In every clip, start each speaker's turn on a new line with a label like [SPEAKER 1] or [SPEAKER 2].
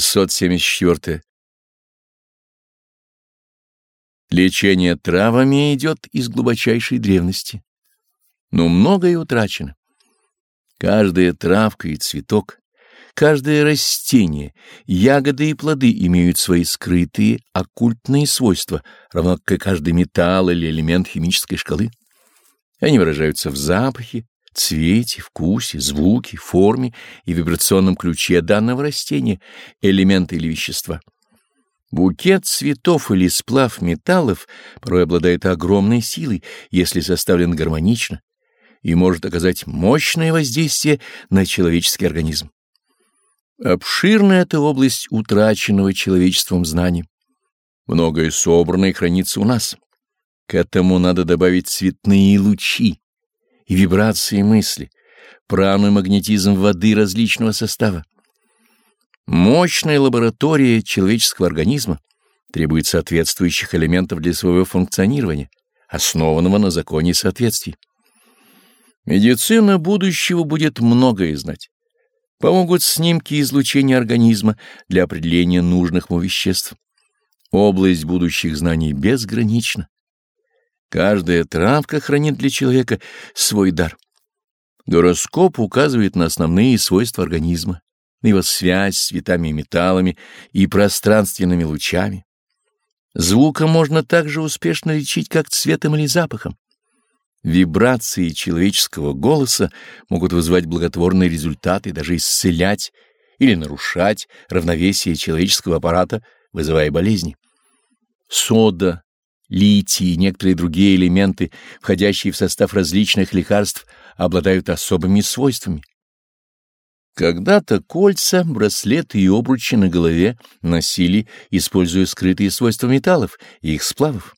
[SPEAKER 1] 674. Лечение травами идет из глубочайшей древности, но многое утрачено. Каждая травка и цветок, каждое растение, ягоды и плоды имеют свои скрытые оккультные свойства, равно как и каждый металл или элемент химической шкалы. Они выражаются в запахе, цвете, вкусе, звуке, форме и вибрационном ключе данного растения, элемента или вещества. Букет цветов или сплав металлов порой обладает огромной силой, если составлен гармонично, и может оказать мощное воздействие на человеческий организм. Обширна эта область утраченного человечеством знания. Многое собрано и хранится у нас. К этому надо добавить цветные лучи и вибрации мысли, прану и магнетизм воды различного состава. Мощная лаборатория человеческого организма требует соответствующих элементов для своего функционирования, основанного на законе соответствий. Медицина будущего будет многое знать. Помогут снимки излучения организма для определения нужных ему веществ. Область будущих знаний безгранична. Каждая травка хранит для человека свой дар. Гороскоп указывает на основные свойства организма, на его связь с цветами и металлами и пространственными лучами. Звуком можно также успешно лечить, как цветом или запахом. Вибрации человеческого голоса могут вызвать благотворные результаты, даже исцелять или нарушать равновесие человеческого аппарата, вызывая болезни. Сода, Литий и некоторые другие элементы, входящие в состав различных лекарств, обладают особыми свойствами. Когда-то кольца, браслеты и обручи на голове носили, используя скрытые свойства металлов и их сплавов.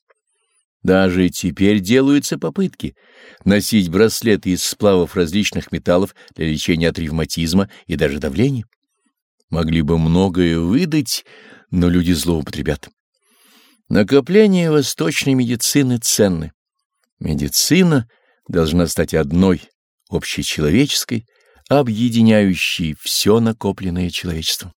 [SPEAKER 1] Даже теперь делаются попытки носить браслеты из сплавов различных металлов для лечения от ревматизма и даже давления. Могли бы многое выдать, но люди злоупотребят. Накопление восточной медицины ценны. Медицина должна стать одной, общечеловеческой, объединяющей все накопленное человечеством.